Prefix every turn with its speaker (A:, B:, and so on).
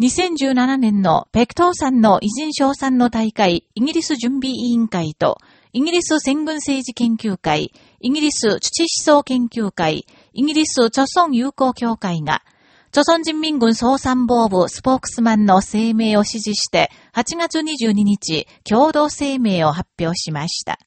A: 2017年のペクトーさんの偉人賞賛の大会、イギリス準備委員会と、イギリス戦軍政治研究会、イギリス土思想研究会、イギリス著村友好協会が、著村人民軍総参謀部スポークスマンの声明を支持して、8月22日、共同声明を発表しました。